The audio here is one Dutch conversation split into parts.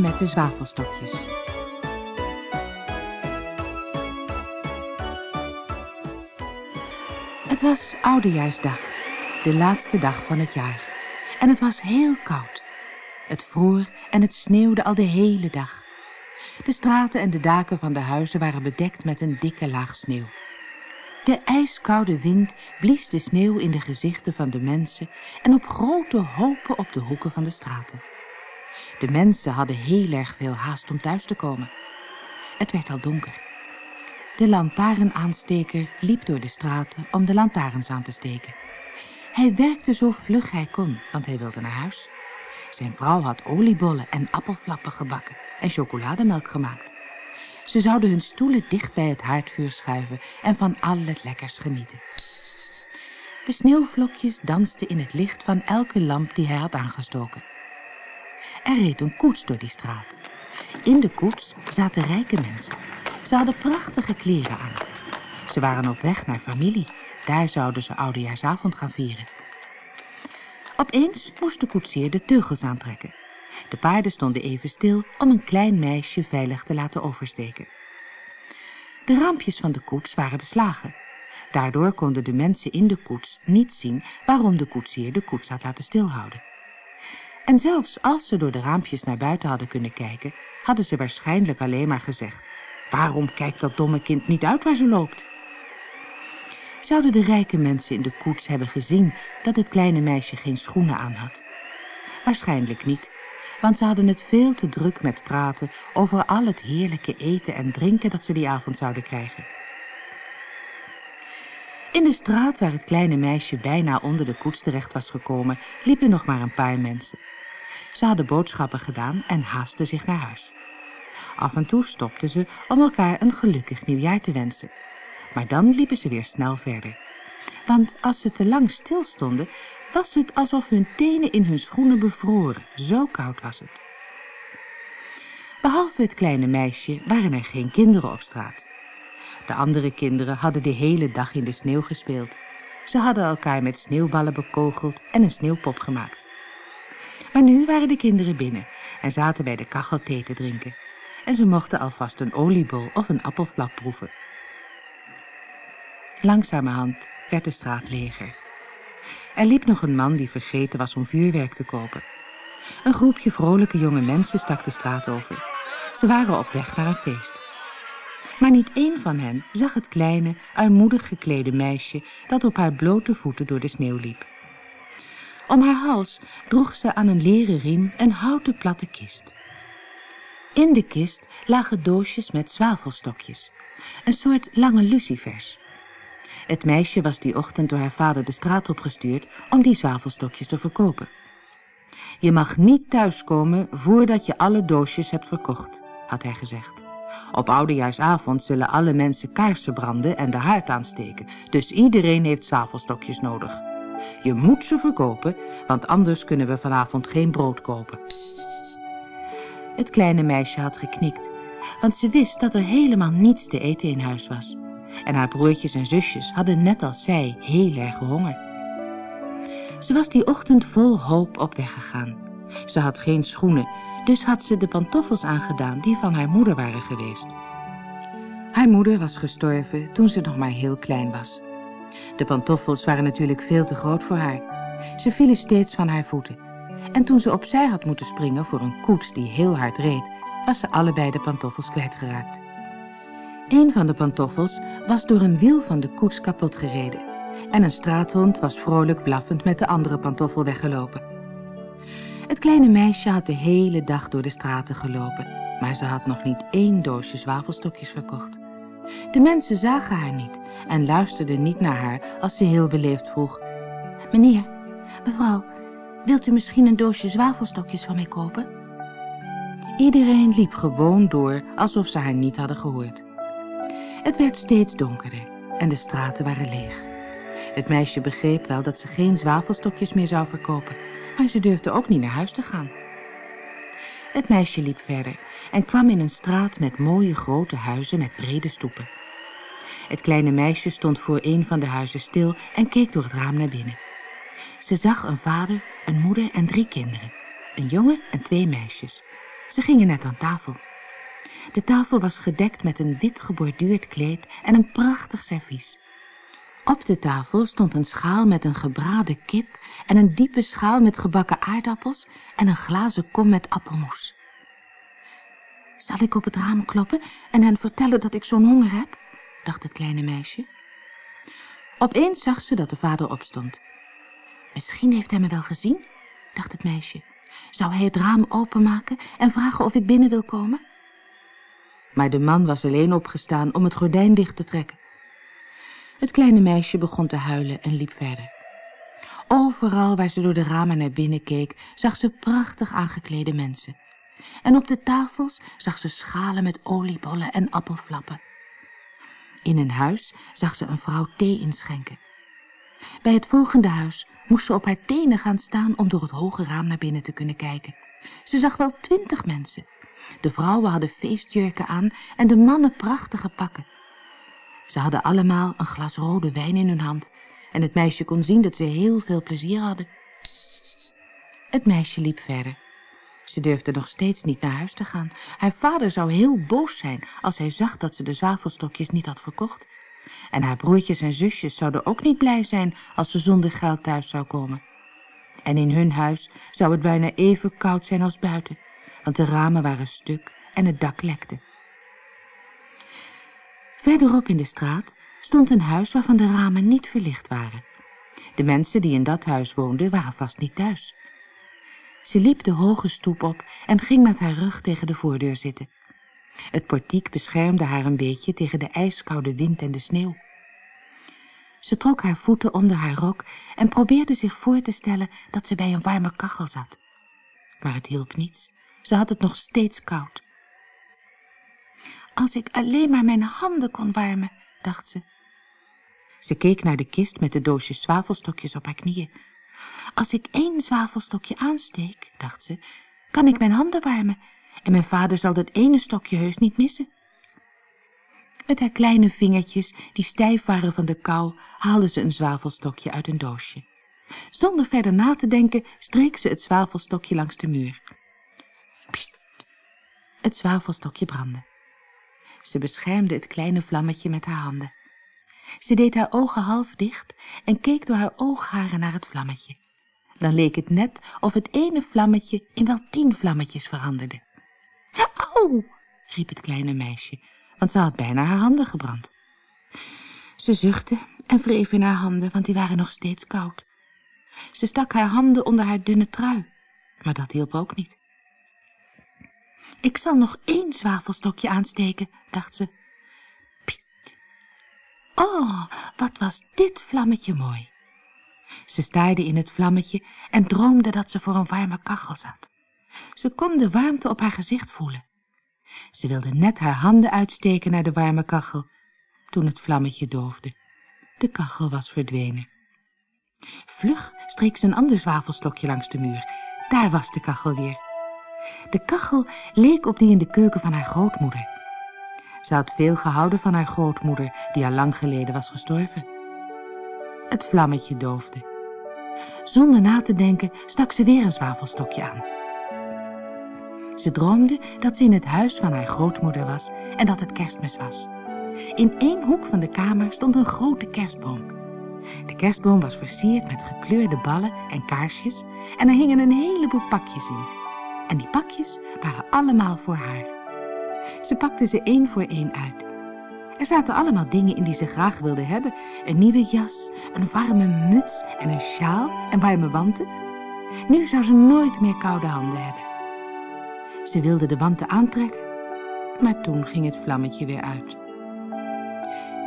met de zwavelstokjes. Het was Oudejaarsdag, de laatste dag van het jaar. En het was heel koud. Het vroor en het sneeuwde al de hele dag. De straten en de daken van de huizen waren bedekt met een dikke laag sneeuw. De ijskoude wind blies de sneeuw in de gezichten van de mensen en op grote hopen op de hoeken van de straten. De mensen hadden heel erg veel haast om thuis te komen. Het werd al donker. De lantaarnaansteker liep door de straten om de lantaarns aan te steken. Hij werkte zo vlug hij kon, want hij wilde naar huis. Zijn vrouw had oliebollen en appelflappen gebakken en chocolademelk gemaakt. Ze zouden hun stoelen dicht bij het haardvuur schuiven en van al het lekkers genieten. De sneeuwvlokjes dansten in het licht van elke lamp die hij had aangestoken. Er reed een koets door die straat. In de koets zaten rijke mensen. Ze hadden prachtige kleren aan. Ze waren op weg naar familie. Daar zouden ze oudejaarsavond gaan vieren. Opeens moest de koetsier de teugels aantrekken. De paarden stonden even stil om een klein meisje veilig te laten oversteken. De raampjes van de koets waren beslagen. Daardoor konden de mensen in de koets niet zien waarom de koetsier de koets had laten stilhouden. En zelfs als ze door de raampjes naar buiten hadden kunnen kijken, hadden ze waarschijnlijk alleen maar gezegd, waarom kijkt dat domme kind niet uit waar ze loopt? Zouden de rijke mensen in de koets hebben gezien dat het kleine meisje geen schoenen aan had? Waarschijnlijk niet, want ze hadden het veel te druk met praten over al het heerlijke eten en drinken dat ze die avond zouden krijgen. In de straat waar het kleine meisje bijna onder de koets terecht was gekomen, liepen nog maar een paar mensen. Ze hadden boodschappen gedaan en haasten zich naar huis. Af en toe stopten ze om elkaar een gelukkig nieuwjaar te wensen. Maar dan liepen ze weer snel verder. Want als ze te lang stilstonden, was het alsof hun tenen in hun schoenen bevroren. Zo koud was het. Behalve het kleine meisje waren er geen kinderen op straat. De andere kinderen hadden de hele dag in de sneeuw gespeeld. Ze hadden elkaar met sneeuwballen bekogeld en een sneeuwpop gemaakt. Maar nu waren de kinderen binnen en zaten bij de kachel thee te drinken. En ze mochten alvast een oliebol of een appelflap proeven. Langzamerhand werd de straat leger. Er liep nog een man die vergeten was om vuurwerk te kopen. Een groepje vrolijke jonge mensen stak de straat over. Ze waren op weg naar een feest. Maar niet één van hen zag het kleine, armoedig geklede meisje dat op haar blote voeten door de sneeuw liep. Om haar hals droeg ze aan een leren riem een houten platte kist. In de kist lagen doosjes met zwavelstokjes, een soort lange lucifers. Het meisje was die ochtend door haar vader de straat opgestuurd om die zwavelstokjes te verkopen. Je mag niet thuiskomen voordat je alle doosjes hebt verkocht, had hij gezegd. Op oudejaarsavond zullen alle mensen kaarsen branden en de haard aansteken, dus iedereen heeft zwavelstokjes nodig. Je moet ze verkopen, want anders kunnen we vanavond geen brood kopen. Het kleine meisje had geknikt, want ze wist dat er helemaal niets te eten in huis was. En haar broertjes en zusjes hadden net als zij heel erg honger. Ze was die ochtend vol hoop op weg gegaan. Ze had geen schoenen, dus had ze de pantoffels aangedaan die van haar moeder waren geweest. Haar moeder was gestorven toen ze nog maar heel klein was. De pantoffels waren natuurlijk veel te groot voor haar. Ze vielen steeds van haar voeten. En toen ze opzij had moeten springen voor een koets die heel hard reed, was ze allebei de pantoffels kwijtgeraakt. Een van de pantoffels was door een wiel van de koets kapot gereden. En een straathond was vrolijk blaffend met de andere pantoffel weggelopen. Het kleine meisje had de hele dag door de straten gelopen, maar ze had nog niet één doosje zwavelstokjes verkocht. De mensen zagen haar niet en luisterden niet naar haar als ze heel beleefd vroeg. Meneer, mevrouw, wilt u misschien een doosje zwavelstokjes van mij kopen? Iedereen liep gewoon door alsof ze haar niet hadden gehoord. Het werd steeds donkerder en de straten waren leeg. Het meisje begreep wel dat ze geen zwavelstokjes meer zou verkopen, maar ze durfde ook niet naar huis te gaan. Het meisje liep verder en kwam in een straat met mooie grote huizen met brede stoepen. Het kleine meisje stond voor een van de huizen stil en keek door het raam naar binnen. Ze zag een vader, een moeder en drie kinderen, een jongen en twee meisjes. Ze gingen net aan tafel. De tafel was gedekt met een wit geborduurd kleed en een prachtig servies. Op de tafel stond een schaal met een gebraden kip en een diepe schaal met gebakken aardappels en een glazen kom met appelmoes. Zal ik op het raam kloppen en hen vertellen dat ik zo'n honger heb? dacht het kleine meisje. Opeens zag ze dat de vader opstond. Misschien heeft hij me wel gezien, dacht het meisje. Zou hij het raam openmaken en vragen of ik binnen wil komen? Maar de man was alleen opgestaan om het gordijn dicht te trekken. Het kleine meisje begon te huilen en liep verder. Overal waar ze door de ramen naar binnen keek, zag ze prachtig aangeklede mensen. En op de tafels zag ze schalen met oliebollen en appelflappen. In een huis zag ze een vrouw thee inschenken. Bij het volgende huis moest ze op haar tenen gaan staan om door het hoge raam naar binnen te kunnen kijken. Ze zag wel twintig mensen. De vrouwen hadden feestjurken aan en de mannen prachtige pakken. Ze hadden allemaal een glas rode wijn in hun hand en het meisje kon zien dat ze heel veel plezier hadden. Het meisje liep verder. Ze durfde nog steeds niet naar huis te gaan. Haar vader zou heel boos zijn als hij zag dat ze de zwavelstokjes niet had verkocht. En haar broertjes en zusjes zouden ook niet blij zijn als ze zonder geld thuis zou komen. En in hun huis zou het bijna even koud zijn als buiten, want de ramen waren stuk en het dak lekte. Verderop in de straat stond een huis waarvan de ramen niet verlicht waren. De mensen die in dat huis woonden waren vast niet thuis. Ze liep de hoge stoep op en ging met haar rug tegen de voordeur zitten. Het portiek beschermde haar een beetje tegen de ijskoude wind en de sneeuw. Ze trok haar voeten onder haar rok en probeerde zich voor te stellen dat ze bij een warme kachel zat. Maar het hielp niets. Ze had het nog steeds koud. Als ik alleen maar mijn handen kon warmen, dacht ze. Ze keek naar de kist met de doosjes zwavelstokjes op haar knieën. Als ik één zwavelstokje aansteek, dacht ze, kan ik mijn handen warmen en mijn vader zal dat ene stokje heus niet missen. Met haar kleine vingertjes, die stijf waren van de kou, haalde ze een zwavelstokje uit een doosje. Zonder verder na te denken, streek ze het zwavelstokje langs de muur. Pst! Het zwavelstokje brandde. Ze beschermde het kleine vlammetje met haar handen. Ze deed haar ogen half dicht en keek door haar oogharen naar het vlammetje. Dan leek het net of het ene vlammetje in wel tien vlammetjes veranderde. Auw, riep het kleine meisje, want ze had bijna haar handen gebrand. Ze zuchtte en wreef in haar handen, want die waren nog steeds koud. Ze stak haar handen onder haar dunne trui, maar dat hielp ook niet. Ik zal nog één zwavelstokje aansteken, dacht ze. Pst. Oh, wat was dit vlammetje mooi. Ze staarde in het vlammetje en droomde dat ze voor een warme kachel zat. Ze kon de warmte op haar gezicht voelen. Ze wilde net haar handen uitsteken naar de warme kachel, toen het vlammetje doofde. De kachel was verdwenen. Vlug streek ze een ander zwavelstokje langs de muur. Daar was de kachel weer. De kachel leek op die in de keuken van haar grootmoeder. Ze had veel gehouden van haar grootmoeder, die al lang geleden was gestorven. Het vlammetje doofde. Zonder na te denken stak ze weer een zwavelstokje aan. Ze droomde dat ze in het huis van haar grootmoeder was en dat het kerstmis was. In één hoek van de kamer stond een grote kerstboom. De kerstboom was versierd met gekleurde ballen en kaarsjes en er hingen een heleboel pakjes in. En die pakjes waren allemaal voor haar. Ze pakte ze één voor één uit. Er zaten allemaal dingen in die ze graag wilde hebben. Een nieuwe jas, een warme muts en een sjaal en warme wanten. Nu zou ze nooit meer koude handen hebben. Ze wilde de wanten aantrekken, maar toen ging het vlammetje weer uit.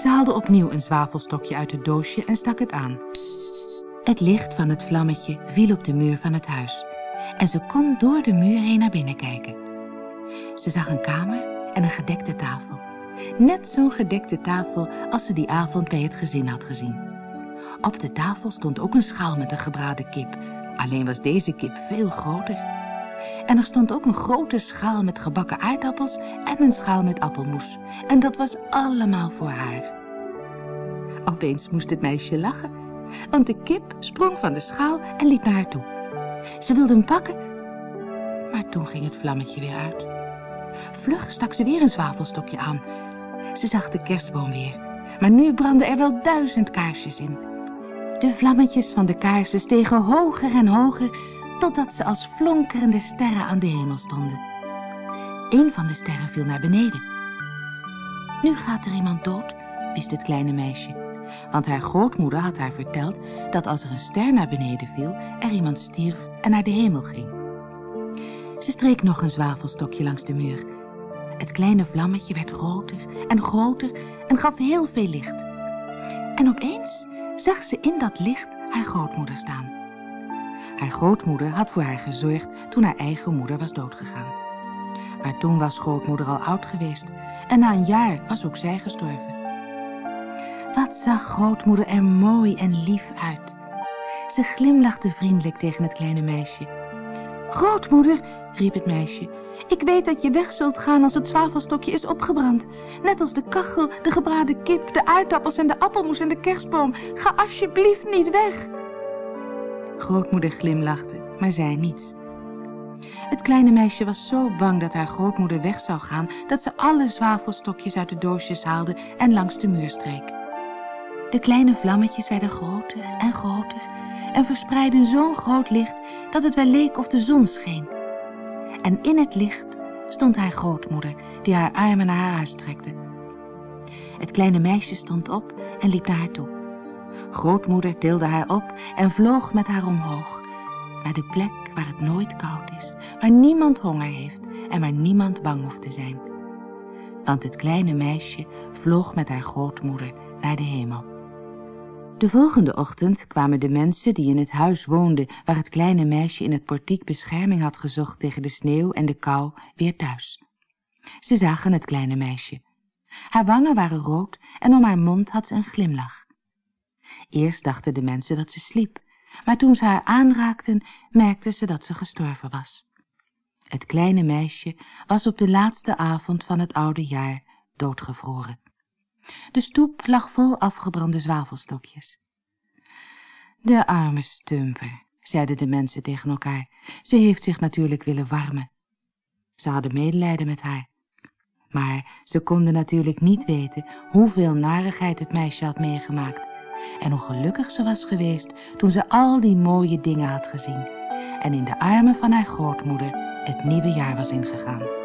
Ze haalde opnieuw een zwavelstokje uit het doosje en stak het aan. Het licht van het vlammetje viel op de muur van het huis en ze kon door de muur heen naar binnen kijken. Ze zag een kamer en een gedekte tafel. Net zo'n gedekte tafel als ze die avond bij het gezin had gezien. Op de tafel stond ook een schaal met een gebraden kip, alleen was deze kip veel groter. En er stond ook een grote schaal met gebakken aardappels en een schaal met appelmoes. En dat was allemaal voor haar. Opeens moest het meisje lachen, want de kip sprong van de schaal en liep naar haar toe. Ze wilde hem pakken, Maar toen ging het vlammetje weer uit. Vlug stak ze weer een zwavelstokje aan. Ze zag de kerstboom weer, maar nu brandden er wel duizend kaarsjes in. De vlammetjes van de kaarsen stegen hoger en hoger, totdat ze als flonkerende sterren aan de hemel stonden. Een van de sterren viel naar beneden. Nu gaat er iemand dood, wist het kleine meisje. Want haar grootmoeder had haar verteld dat als er een ster naar beneden viel, er iemand stierf en naar de hemel ging. Ze streek nog een zwavelstokje langs de muur. Het kleine vlammetje werd groter en groter en gaf heel veel licht. En opeens zag ze in dat licht haar grootmoeder staan. Haar grootmoeder had voor haar gezorgd toen haar eigen moeder was doodgegaan. Maar toen was grootmoeder al oud geweest en na een jaar was ook zij gestorven. Wat zag grootmoeder er mooi en lief uit. Ze glimlachte vriendelijk tegen het kleine meisje. Grootmoeder, riep het meisje, ik weet dat je weg zult gaan als het zwavelstokje is opgebrand. Net als de kachel, de gebraden kip, de aardappels en de appelmoes en de kerstboom. Ga alsjeblieft niet weg. Grootmoeder glimlachte, maar zei niets. Het kleine meisje was zo bang dat haar grootmoeder weg zou gaan, dat ze alle zwavelstokjes uit de doosjes haalde en langs de muur streek. De kleine vlammetjes werden groter en groter en verspreidden zo'n groot licht dat het wel leek of de zon scheen. En in het licht stond haar grootmoeder, die haar armen naar haar huis trekte. Het kleine meisje stond op en liep naar haar toe. Grootmoeder tilde haar op en vloog met haar omhoog, naar de plek waar het nooit koud is, waar niemand honger heeft en waar niemand bang hoeft te zijn. Want het kleine meisje vloog met haar grootmoeder naar de hemel. De volgende ochtend kwamen de mensen die in het huis woonden waar het kleine meisje in het portiek bescherming had gezocht tegen de sneeuw en de kou weer thuis. Ze zagen het kleine meisje. Haar wangen waren rood en om haar mond had ze een glimlach. Eerst dachten de mensen dat ze sliep, maar toen ze haar aanraakten, merkten ze dat ze gestorven was. Het kleine meisje was op de laatste avond van het oude jaar doodgevroren. De stoep lag vol afgebrande zwavelstokjes. De arme stumper, zeiden de mensen tegen elkaar, ze heeft zich natuurlijk willen warmen. Ze hadden medelijden met haar. Maar ze konden natuurlijk niet weten hoeveel narigheid het meisje had meegemaakt en hoe gelukkig ze was geweest toen ze al die mooie dingen had gezien en in de armen van haar grootmoeder het nieuwe jaar was ingegaan.